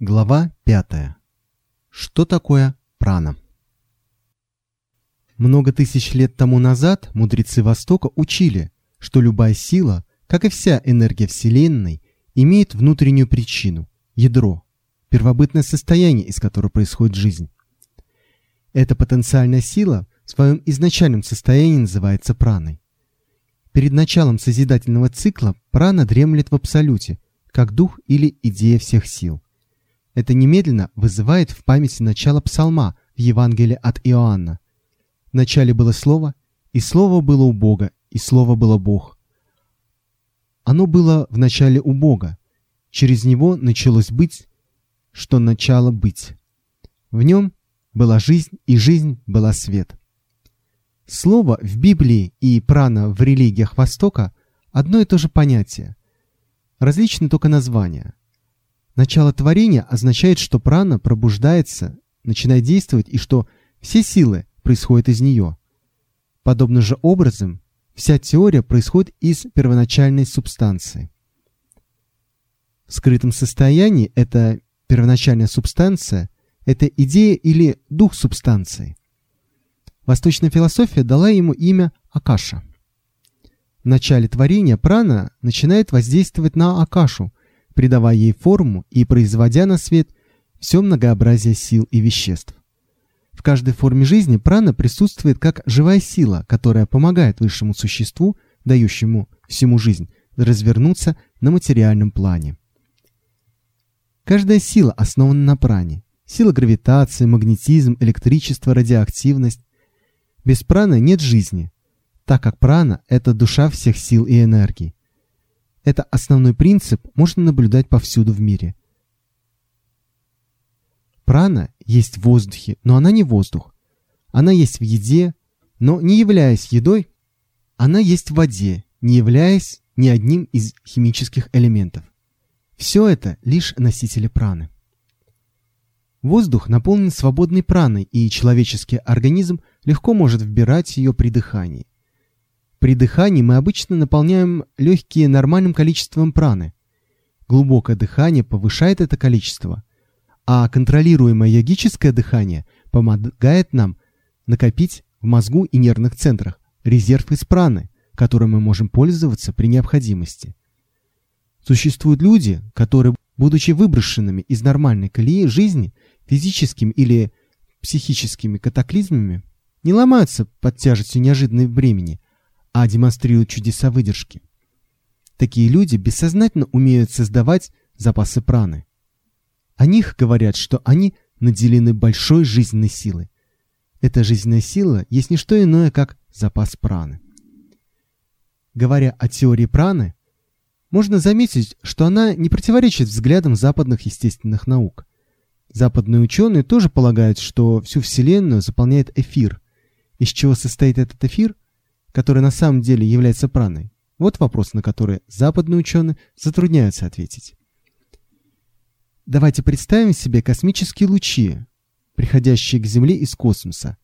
Глава 5. Что такое прана? Много тысяч лет тому назад мудрецы Востока учили, что любая сила, как и вся энергия Вселенной, имеет внутреннюю причину – ядро, первобытное состояние, из которого происходит жизнь. Эта потенциальная сила в своем изначальном состоянии называется праной. Перед началом созидательного цикла прана дремлет в абсолюте, как дух или идея всех сил – это немедленно вызывает в памяти начало псалма в Евангелии от Иоанна. В начале было Слово, и Слово было у Бога, и Слово было Бог. Оно было в начале у Бога. Через него началось быть, что начало быть. В нем была жизнь, и жизнь была свет. Слово в Библии и прана в религиях Востока одно и то же понятие. Различны только названия. Начало творения означает, что прана пробуждается, начинает действовать и что все силы происходят из нее. Подобным же образом, вся теория происходит из первоначальной субстанции. В скрытом состоянии эта первоначальная субстанция – это идея или дух субстанции. Восточная философия дала ему имя Акаша. В начале творения прана начинает воздействовать на Акашу, придавая ей форму и производя на свет все многообразие сил и веществ. В каждой форме жизни прана присутствует как живая сила, которая помогает высшему существу, дающему всему жизнь, развернуться на материальном плане. Каждая сила основана на пране. Сила гравитации, магнетизм, электричество, радиоактивность. Без праны нет жизни, так как прана – это душа всех сил и энергий. Это основной принцип можно наблюдать повсюду в мире. Прана есть в воздухе, но она не воздух. Она есть в еде, но не являясь едой, она есть в воде, не являясь ни одним из химических элементов. Все это лишь носители праны. Воздух наполнен свободной праной, и человеческий организм легко может вбирать ее при дыхании. При дыхании мы обычно наполняем легкие нормальным количеством праны. Глубокое дыхание повышает это количество, а контролируемое йогическое дыхание помогает нам накопить в мозгу и нервных центрах резерв из праны, которым мы можем пользоваться при необходимости. Существуют люди, которые, будучи выброшенными из нормальной колеи жизни, физическими или психическими катаклизмами, не ломаются под тяжестью неожиданной времени – а демонстрируют чудеса выдержки. Такие люди бессознательно умеют создавать запасы праны. О них говорят, что они наделены большой жизненной силой. Эта жизненная сила есть не что иное, как запас праны. Говоря о теории праны, можно заметить, что она не противоречит взглядам западных естественных наук. Западные ученые тоже полагают, что всю Вселенную заполняет эфир. Из чего состоит этот эфир – который на самом деле является праной? Вот вопрос, на который западные ученые затрудняются ответить. Давайте представим себе космические лучи, приходящие к Земле из космоса.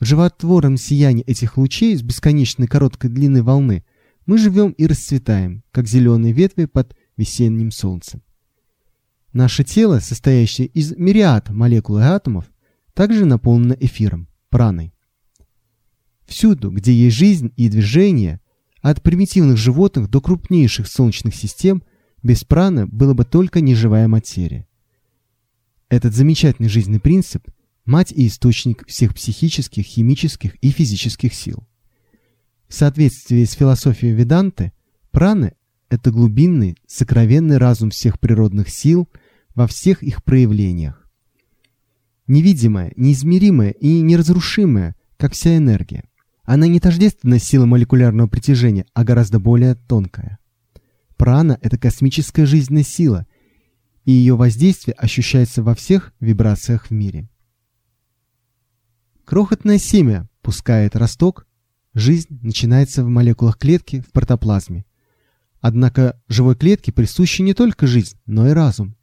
В животворном сиянии этих лучей с бесконечной короткой длинной волны мы живем и расцветаем, как зеленые ветви под весенним солнцем. Наше тело, состоящее из мириад молекул и атомов, также наполнено эфиром, праной. Всюду, где есть жизнь и движение, от примитивных животных до крупнейших солнечных систем, без праны было бы только неживая материя. Этот замечательный жизненный принцип – мать и источник всех психических, химических и физических сил. В соответствии с философией Веданты, праны – это глубинный, сокровенный разум всех природных сил во всех их проявлениях. Невидимая, неизмеримая и неразрушимая, как вся энергия. Она не тождественна сила молекулярного притяжения, а гораздо более тонкая. Прана – это космическая жизненная сила, и ее воздействие ощущается во всех вибрациях в мире. Крохотное семя пускает росток, жизнь начинается в молекулах клетки в протоплазме. Однако живой клетке присуща не только жизнь, но и разум.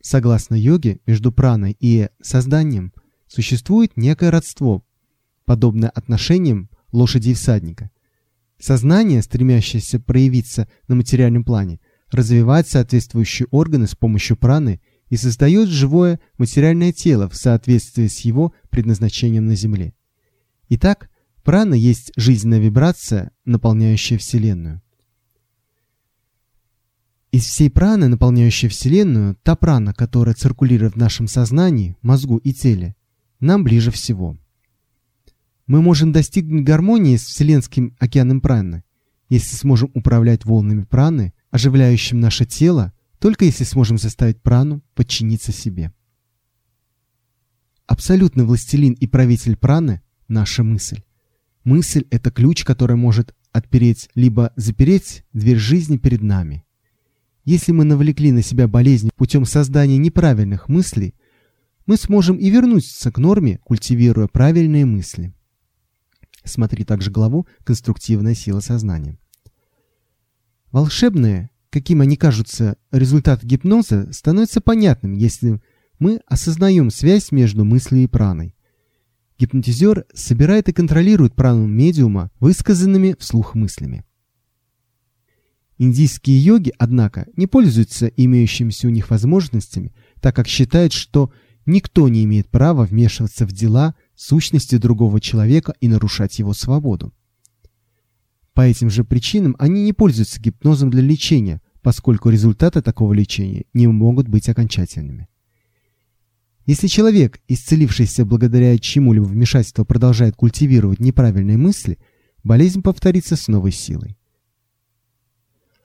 Согласно йоге, между праной и созданием существует некое родство, подобное отношениям лошади и всадника. Сознание, стремящееся проявиться на материальном плане, развивает соответствующие органы с помощью праны и создает живое материальное тело в соответствии с его предназначением на Земле. Итак, прана есть жизненная вибрация, наполняющая Вселенную. Из всей праны, наполняющей Вселенную, та прана, которая циркулирует в нашем сознании, мозгу и теле, нам ближе всего. Мы можем достигнуть гармонии с Вселенским океаном праны, если сможем управлять волнами праны, оживляющим наше тело, только если сможем заставить прану подчиниться себе. Абсолютный властелин и правитель праны – наша мысль. Мысль – это ключ, который может отпереть либо запереть дверь жизни перед нами – если мы навлекли на себя болезнь путем создания неправильных мыслей, мы сможем и вернуться к норме, культивируя правильные мысли. Смотри также главу «Конструктивная сила сознания». Волшебные, каким они кажутся, результат гипноза становится понятным, если мы осознаем связь между мыслью и праной. Гипнотизер собирает и контролирует прану медиума высказанными вслух мыслями. Индийские йоги, однако, не пользуются имеющимися у них возможностями, так как считают, что никто не имеет права вмешиваться в дела сущности другого человека и нарушать его свободу. По этим же причинам они не пользуются гипнозом для лечения, поскольку результаты такого лечения не могут быть окончательными. Если человек, исцелившийся благодаря чему-либо вмешательству, продолжает культивировать неправильные мысли, болезнь повторится с новой силой.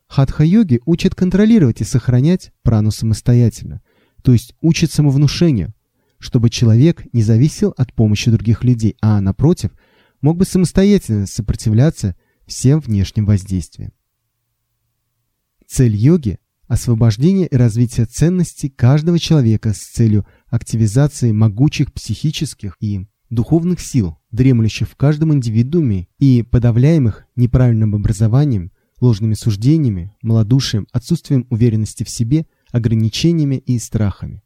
Хатха-йоги учат контролировать и сохранять прану самостоятельно, то есть учат самовнушению, чтобы человек не зависел от помощи других людей, а, напротив, мог бы самостоятельно сопротивляться всем внешним воздействиям. Цель йоги – освобождение и развитие ценностей каждого человека с целью активизации могучих психических и духовных сил, дремлющих в каждом индивидууме и подавляемых неправильным образованием, ложными суждениями, малодушием, отсутствием уверенности в себе, ограничениями и страхами.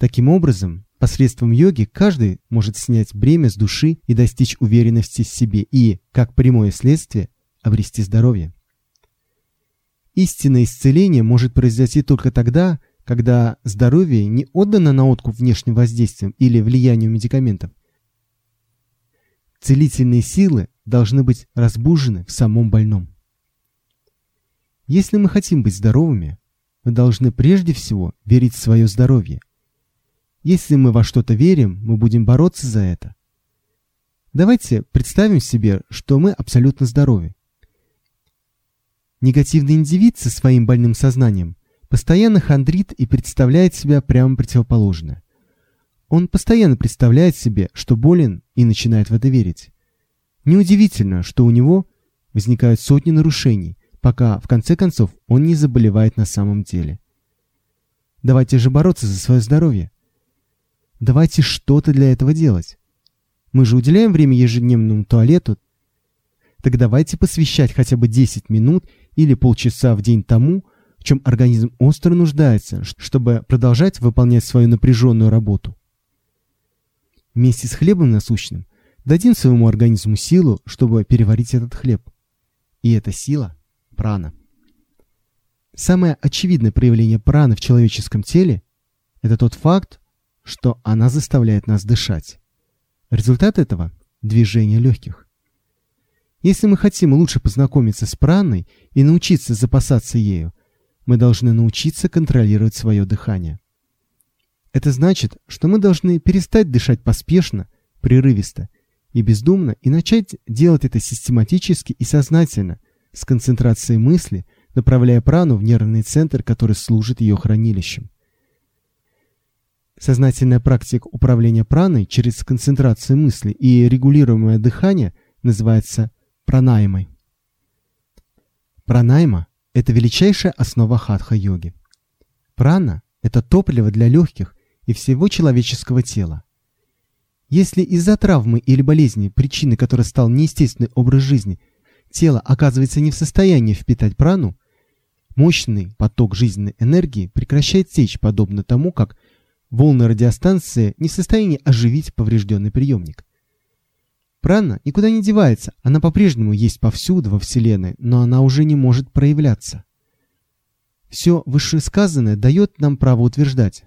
Таким образом, посредством йоги каждый может снять бремя с души и достичь уверенности в себе и, как прямое следствие, обрести здоровье. Истинное исцеление может произойти только тогда, когда здоровье не отдано на откуп внешним воздействиям или влиянию медикаментов. Целительные силы должны быть разбужены в самом больном. Если мы хотим быть здоровыми, мы должны прежде всего верить в свое здоровье. Если мы во что-то верим, мы будем бороться за это. Давайте представим себе, что мы абсолютно здоровы. Негативный индивид со своим больным сознанием постоянно хандрит и представляет себя прямо противоположное. Он постоянно представляет себе, что болен и начинает в это верить. Неудивительно, что у него возникают сотни нарушений, пока в конце концов он не заболевает на самом деле. Давайте же бороться за свое здоровье. Давайте что-то для этого делать. Мы же уделяем время ежедневному туалету. Так давайте посвящать хотя бы 10 минут или полчаса в день тому, в чем организм остро нуждается, чтобы продолжать выполнять свою напряженную работу. Вместе с хлебом насущным Дадим своему организму силу, чтобы переварить этот хлеб. И эта сила – прана. Самое очевидное проявление праны в человеческом теле – это тот факт, что она заставляет нас дышать. Результат этого – движение легких. Если мы хотим лучше познакомиться с праной и научиться запасаться ею, мы должны научиться контролировать свое дыхание. Это значит, что мы должны перестать дышать поспешно, прерывисто и бездумно и начать делать это систематически и сознательно, с концентрацией мысли, направляя прану в нервный центр, который служит ее хранилищем. Сознательная практика управления праной через концентрацию мысли и регулируемое дыхание называется пранаймой. Пранайма – это величайшая основа хатха-йоги. Прана – это топливо для легких и всего человеческого тела. Если из-за травмы или болезни, причиной которой стал неестественный образ жизни, тело оказывается не в состоянии впитать прану, мощный поток жизненной энергии прекращает течь, подобно тому, как волны радиостанции не в состоянии оживить поврежденный приемник. Прана никуда не девается, она по-прежнему есть повсюду во Вселенной, но она уже не может проявляться. Все вышесказанное дает нам право утверждать,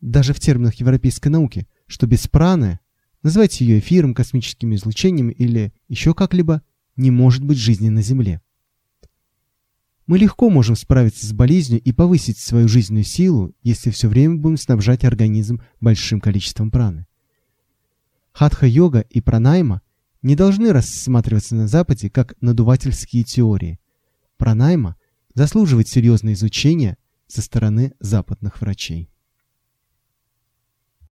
даже в терминах европейской науки, что без праны, называйте ее эфиром, космическими излучениями или еще как-либо, не может быть жизни на Земле. Мы легко можем справиться с болезнью и повысить свою жизненную силу, если все время будем снабжать организм большим количеством праны. Хатха-йога и пранайма не должны рассматриваться на Западе как надувательские теории. Пранайма заслуживает серьезного изучения со стороны западных врачей.